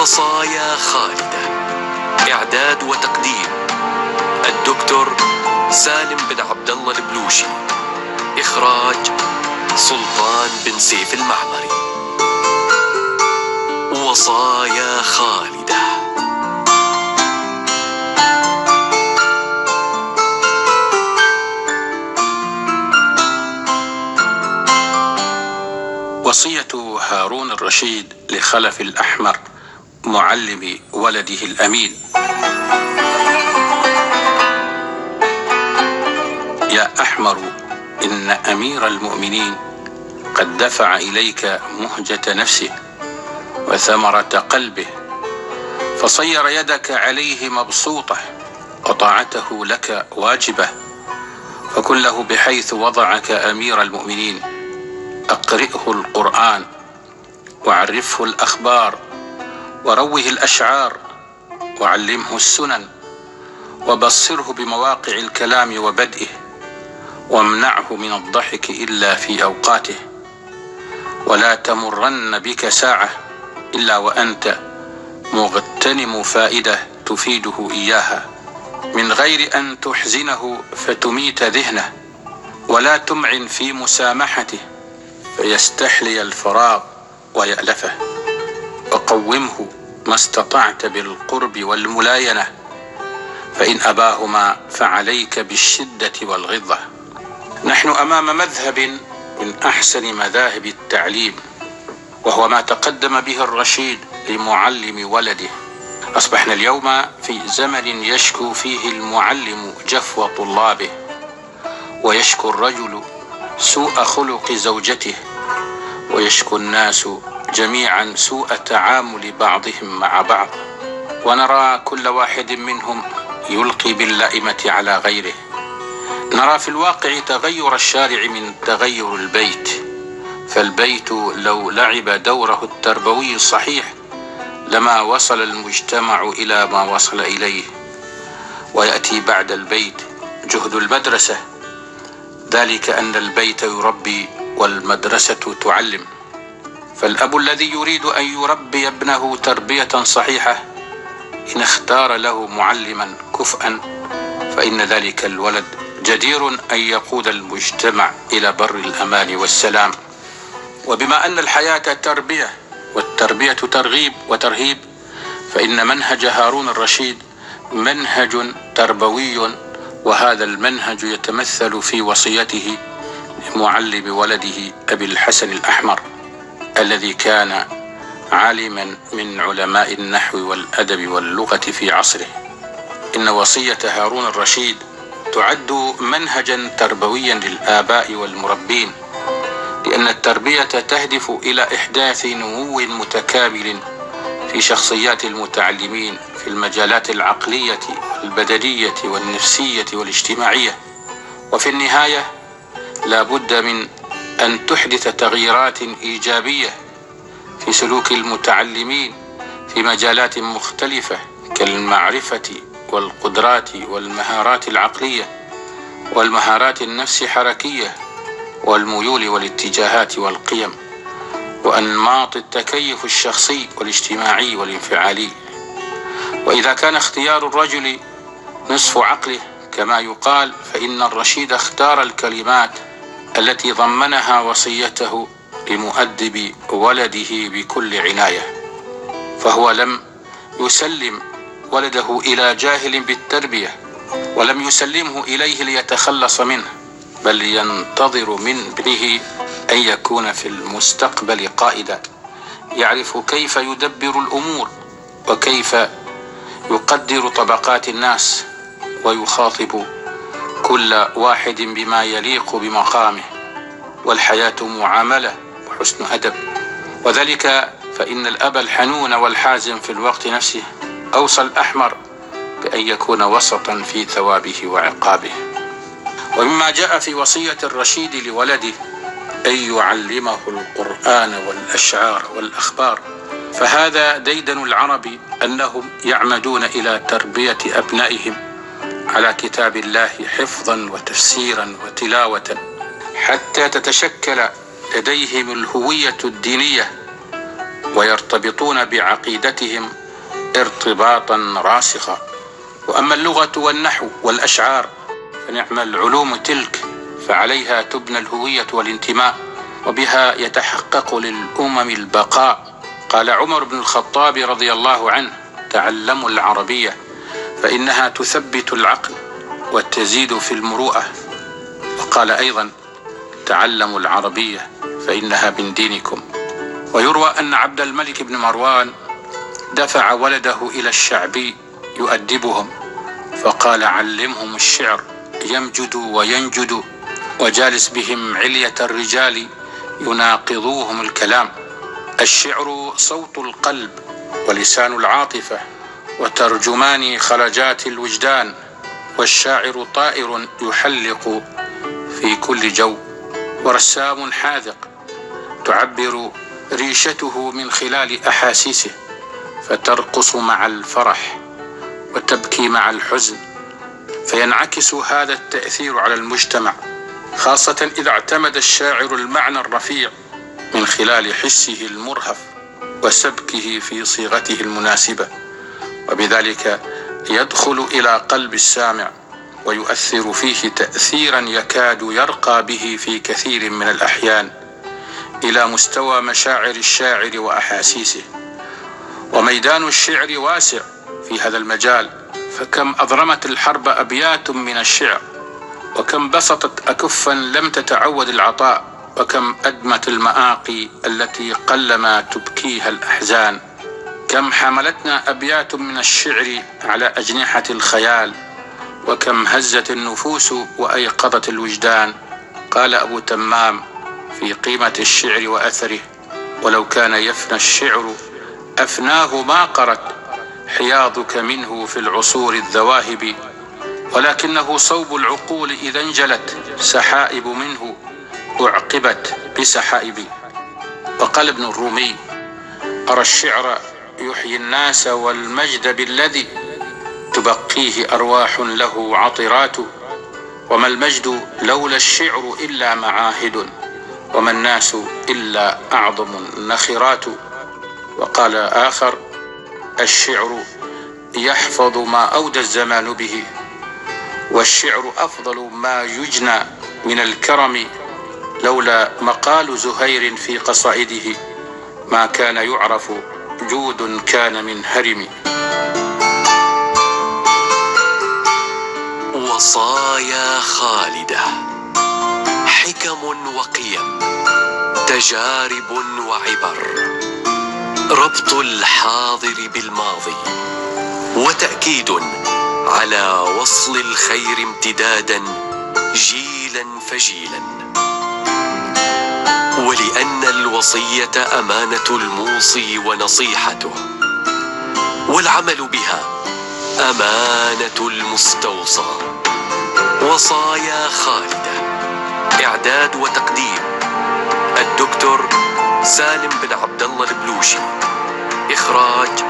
وصايا خالدة. إعداد وتقديم الدكتور سالم بن عبد الله البلوشي. إخراج سلطان بن سيف المعمري. وصايا خالدة. وصية هارون الرشيد لخلف الأحمر. معلم ولده الأمين. يا أحمر إن أمير المؤمنين قد دفع إليك مهجة نفسه وثمرة قلبه فصير يدك عليه مبسوطة وطاعته لك واجبة فكن له بحيث وضعك أمير المؤمنين. أقرئه القرآن وعرفه الأخبار وروه الأشعار وعلمه السنن وبصره بمواقع الكلام وبدئه وامنعه من الضحك إلا في أوقاته. ولا تمرن بك ساعة إلا وأنت مغتنم فائدة تفيده إياها. من غير أن تحزنه فتميت ذهنه ولا تمعن في مسامحته فيستحلي الفراغ ويألفه. وقومه ما استطعت بالقرب والملاينة فإن أباهما فعليك بالشدة والغضة. نحن أمام مذهب من أحسن مذاهب التعليم وهو ما تقدم به الرشيد لمعلم ولده. أصبحنا اليوم في زمن يشكو فيه المعلم جفو طلابه ويشكو الرجل سوء خلق زوجته. ويشكو الناس جميعا سوء تعامل بعضهم مع بعض. ونرى كل واحد منهم يلقي باللائمة على غيره. نرى في الواقع تغير الشارع من تغير البيت. فالبيت لو لعب دوره التربوي الصحيح لما وصل المجتمع إلى ما وصل إليه. ويأتي بعد البيت جهد المدرسة. ذلك أن البيت يربي والمدرسة تعلم. فالأب الذي يريد أن يربي ابنه تربية صحيحة إن اختار له معلما كفءا فإن ذلك الولد جدير أن يقود المجتمع إلى بر الأمان والسلام. وبما أن الحياة تربية والتربية ترغيب وترهيب فإن منهج هارون الرشيد منهج تربوي وهذا المنهج يتمثل في وصيته لمعلم ولده أبي الحسن الأحمر الذي كان عالما من علماء النحو والأدب واللغة في عصره. إن وصية هارون الرشيد تعد منهجا تربويا للآباء والمربين لأن التربية تهدف إلى إحداث نمو متكامل في شخصيات المتعلمين في المجالات العقلية والبدنية والنفسية والاجتماعية. وفي النهاية لا بد من أن تحدث تغييرات إيجابية في سلوك المتعلمين في مجالات مختلفة كالمعرفة والقدرات والمهارات العقلية والمهارات النفس حركية والميول والاتجاهات والقيم وأنماط التكيف الشخصي والاجتماعي والانفعالي. وإذا كان اختيار الرجل نصف عقله كما يقال فإن الرشيد اختار الكلمات التي ضمنها وصيته لمؤدب ولده بكل عناية فهو لم يسلم ولده إلى جاهل بالتربية ولم يسلمه إليه ليتخلص منه بل ينتظر من ابنه أن يكون في المستقبل قائدا يعرف كيف يدبر الأمور وكيف يقدر طبقات الناس ويخاطب كل واحد بما يليق بمقامه والحياة معاملة وحسن أدب. وذلك فإن الأب الحنون والحازم في الوقت نفسه أوصى الأحمر بأن يكون وسطا في ثوابه وعقابه. ومما جاء في وصية الرشيد لولده أن يعلمه القرآن والأشعار والأخبار. فهذا ديدن العرب أنهم يعمدون إلى تربية أبنائهم. على كتاب الله حفظا وتفسيرا وتلاوة حتى تتشكل لديهم الهوية الدينية ويرتبطون بعقيدتهم ارتباطا راسخا. وأما اللغة والنحو والأشعار فنعم العلوم تلك فعليها تبنى الهوية والانتماء وبها يتحقق للأمم البقاء. قال عمر بن الخطاب رضي الله عنه تعلموا العربية فإنها تثبت العقل وتزيد في المروءة. وقال أيضا تعلموا العربية فإنها من دينكم. ويروى أن عبد الملك بن مروان دفع ولده إلى الشعبي يؤدبهم فقال علمهم الشعر يمجد وينجد وجالس بهم علية الرجال يناقضوهم الكلام. الشعر صوت القلب ولسان العاطفة. وترجمان خرجات الوجدان والشاعر طائر يحلق في كل جو ورسام حاذق تعبر ريشته من خلال أحاسيسه فترقص مع الفرح وتبكي مع الحزن فينعكس هذا التأثير على المجتمع خاصة إذا اعتمد الشاعر المعنى الرفيع من خلال حسه المرهف وسبكه في صيغته المناسبة. وبذلك يدخل إلى قلب السامع ويؤثر فيه تأثيرا يكاد يرقى به في كثير من الأحيان إلى مستوى مشاعر الشاعر وأحاسيسه. وميدان الشعر واسع في هذا المجال فكم أضرمت الحرب أبيات من الشعر وكم بسطت أكفا لم تتعود العطاء وكم أدمت المآقي التي قلما تبكيها الأحزان. كم حملتنا أبيات من الشعر على أجنحة الخيال وكم هزت النفوس وأيقظت الوجدان. قال أبو تمام في قيمة الشعر وأثره ولو كان يفنى الشعر أفناه ما قرت حياضك منه في العصور الذواهب. ولكنه صوب العقول إذا انجلت سحائب منه أعقبت بسحائب. وقال ابن الرومي أرى الشعر يحيي الناس والمجد بالذي تبقيه أرواح له عطرات وما المجد لولا الشعر إلا معاهد وما الناس إلا أعظم النخرات. وقال آخر الشعر يحفظ ما أودى الزمان به والشعر أفضل ما يجنى من الكرم لولا مقال زهير في قصائده ما كان يعرف جود كان من هرم. وصايا خالدة حكم وقيم تجارب وعبر. ربط الحاضر بالماضي وتأكيد على وصل الخير امتدادا جيلا فجيلا. ولان الوصية أمانة الموصي ونصيحته والعمل بها أمانة المستوصى وصايا خالده إعداد وتقديم الدكتور سالم بن عبد الله البلوشي إخراج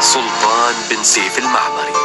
سلطان بن سيف المعمري.